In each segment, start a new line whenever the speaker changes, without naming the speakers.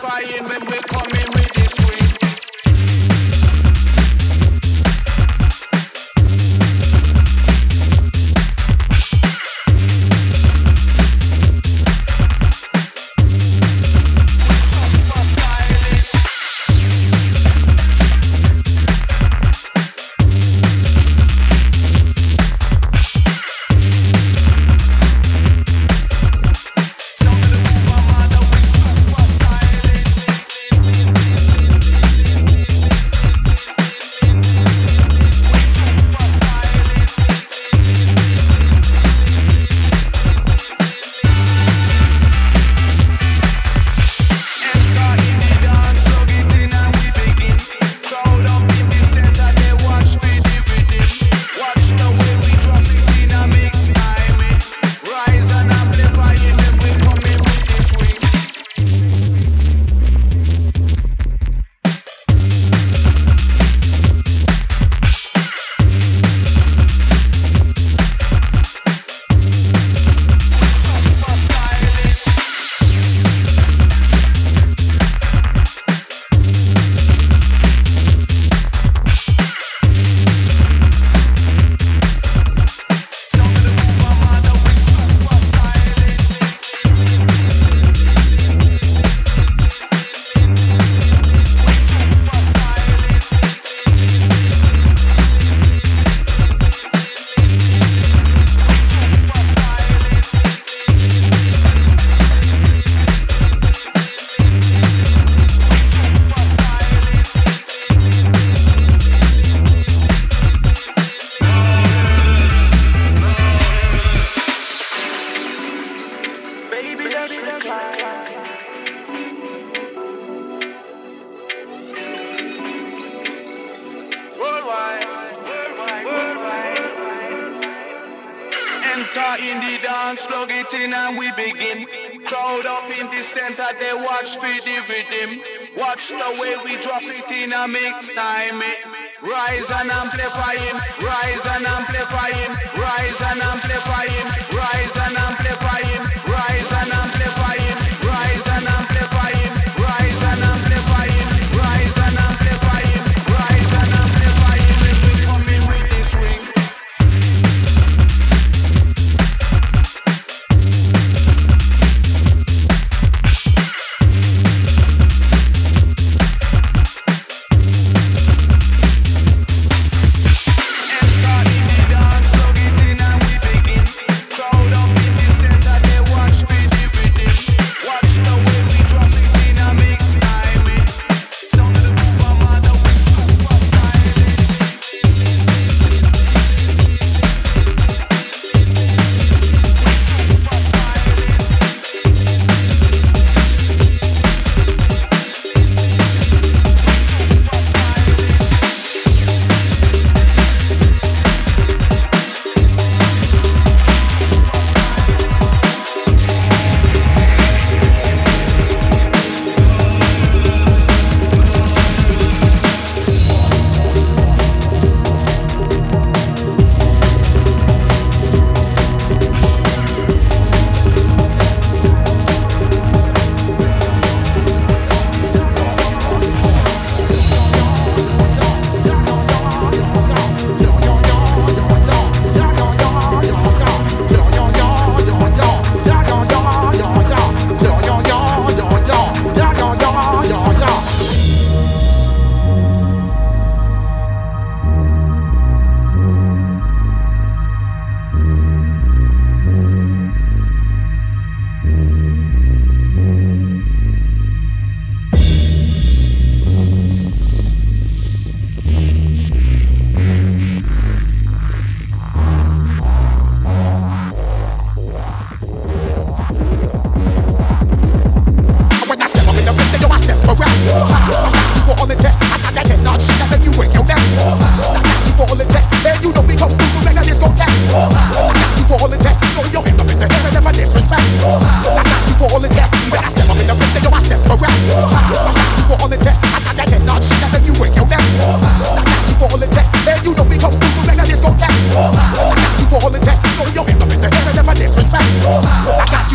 terrifying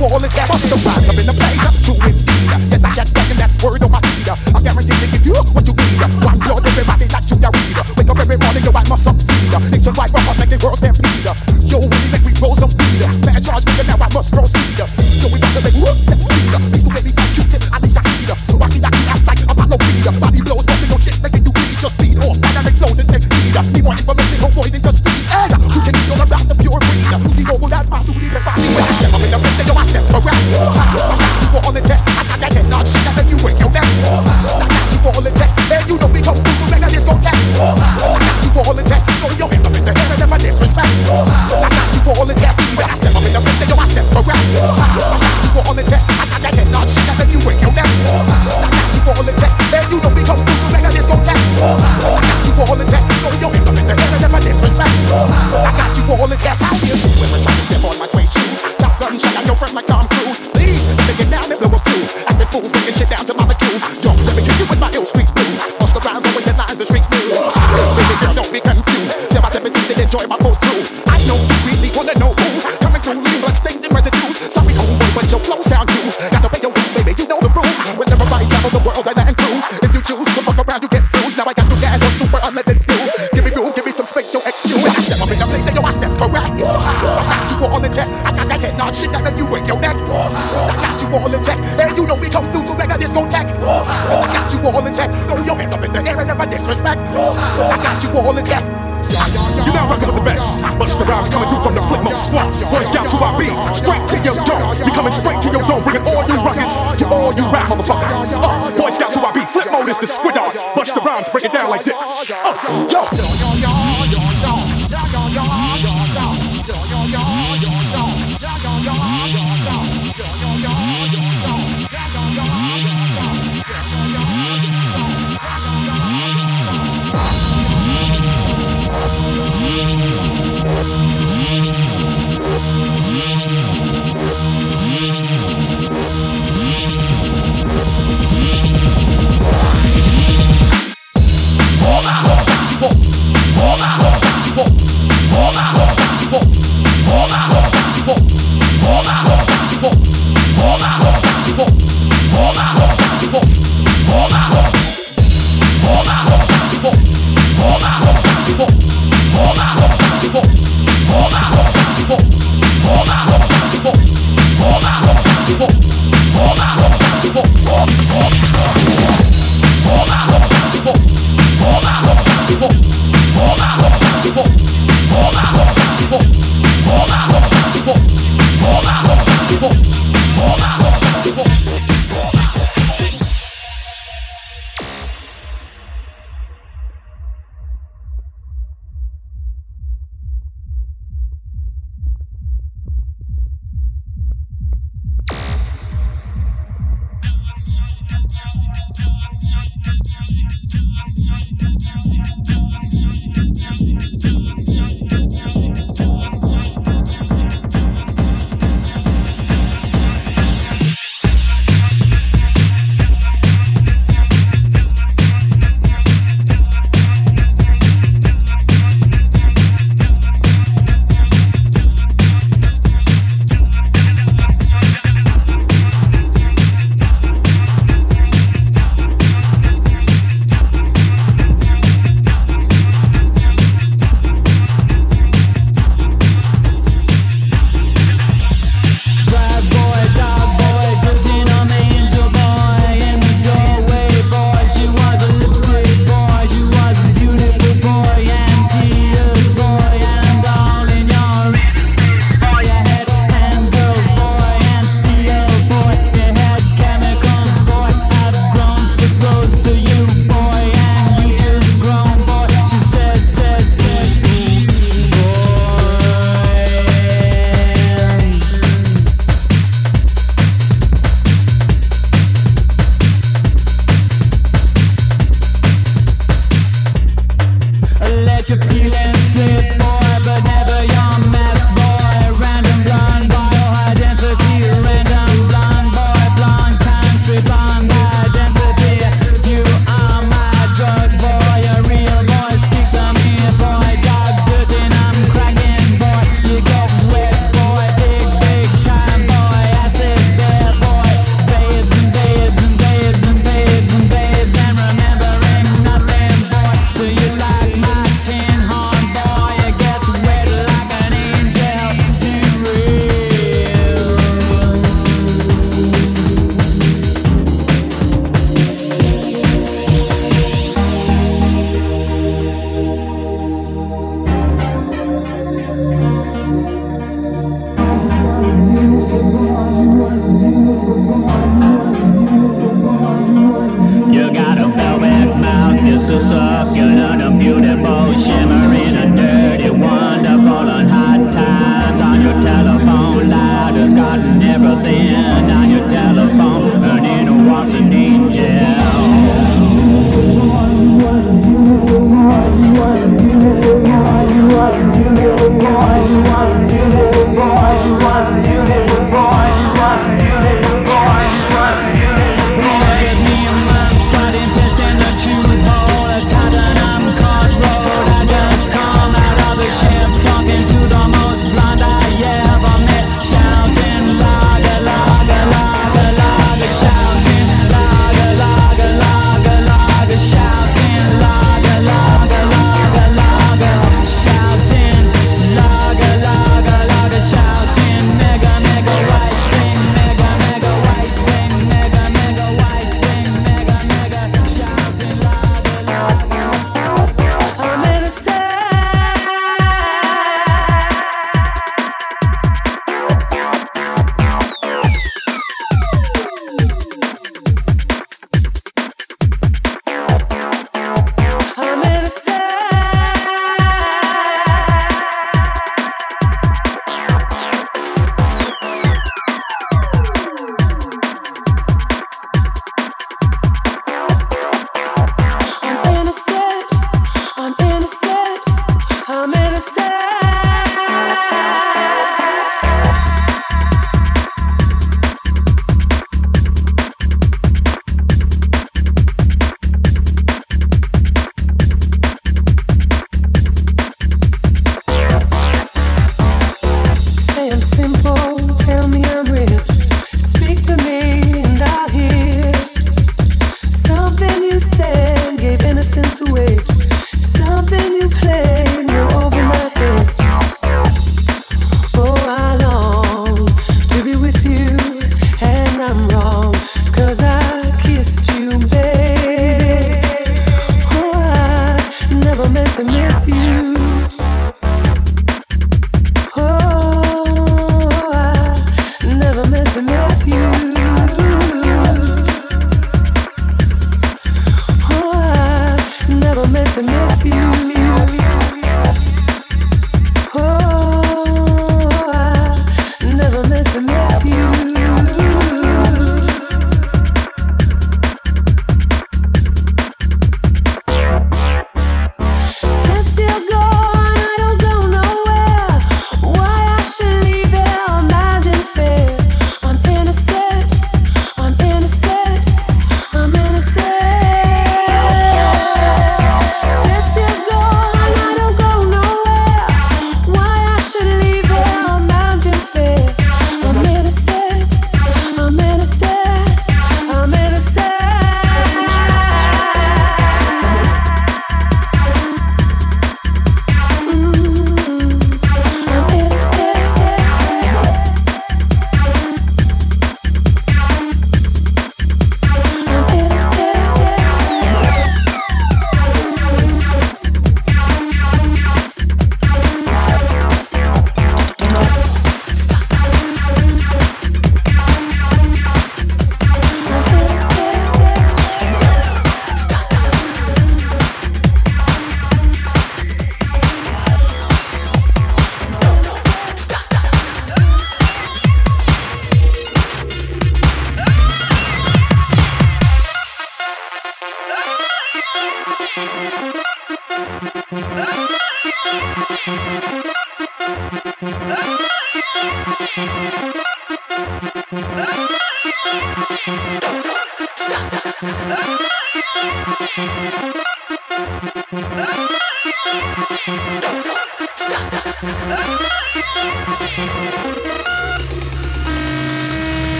all of that must arise. I'm in a place I'm true indeed. Yes, I got that, and that's word on oh, my seat. I guarantee to give you what you need. One blood, everybody, not you.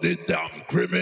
The
damn criminal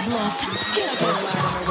is
lost. Get up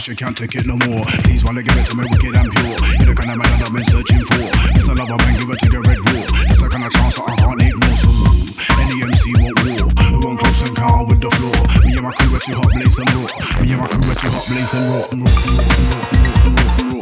she can't take it no more. Please wanna give it to me wicked and pure. You're the kind of man that I've been searching for. It's a love man, give it to the red raw. That's the kind of chance that I can't ignore. So any MC won't war. Who won't close and count with the floor? Me and my crew are too hot, blaze and raw. Me and my crew are too hot, blaze and raw.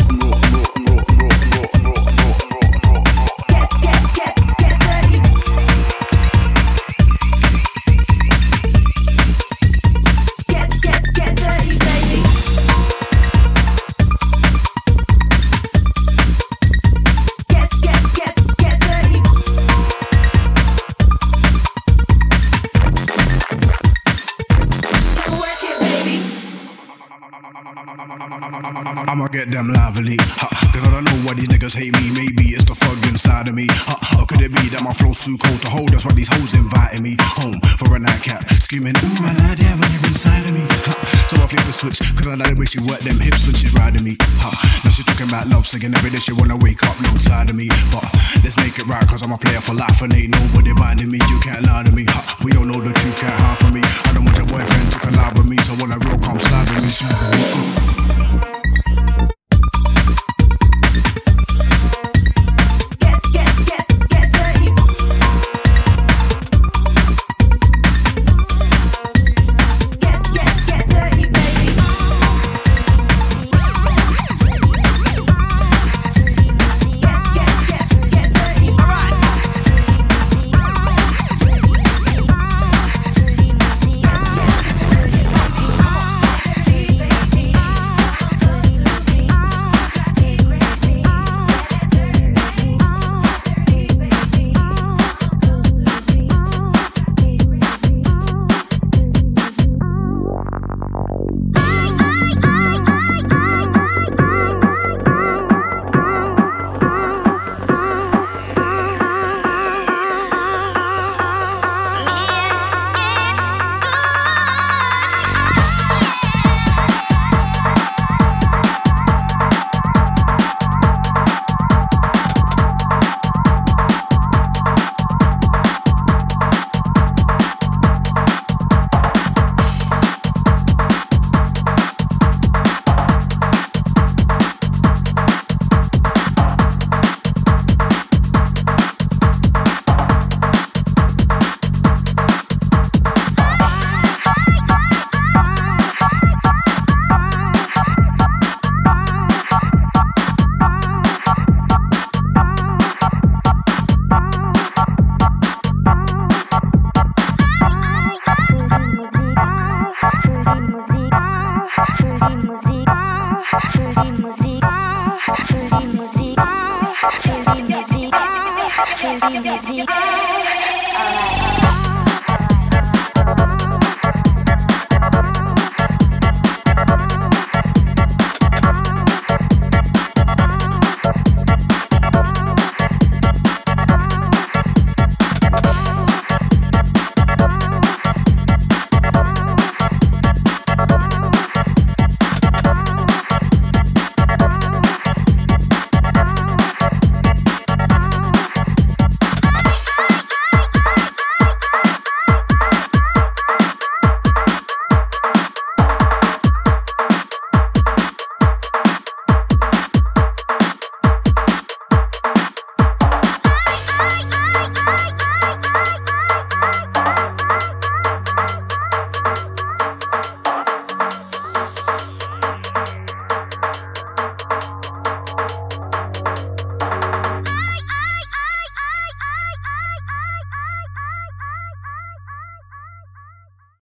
Way she work them hips when she's riding me. Now she's talking about love, singing every day she wanna wake up no side of me. But let's make it right, cause I'm a player for life and ain't nobody minding me. You can't lie to me.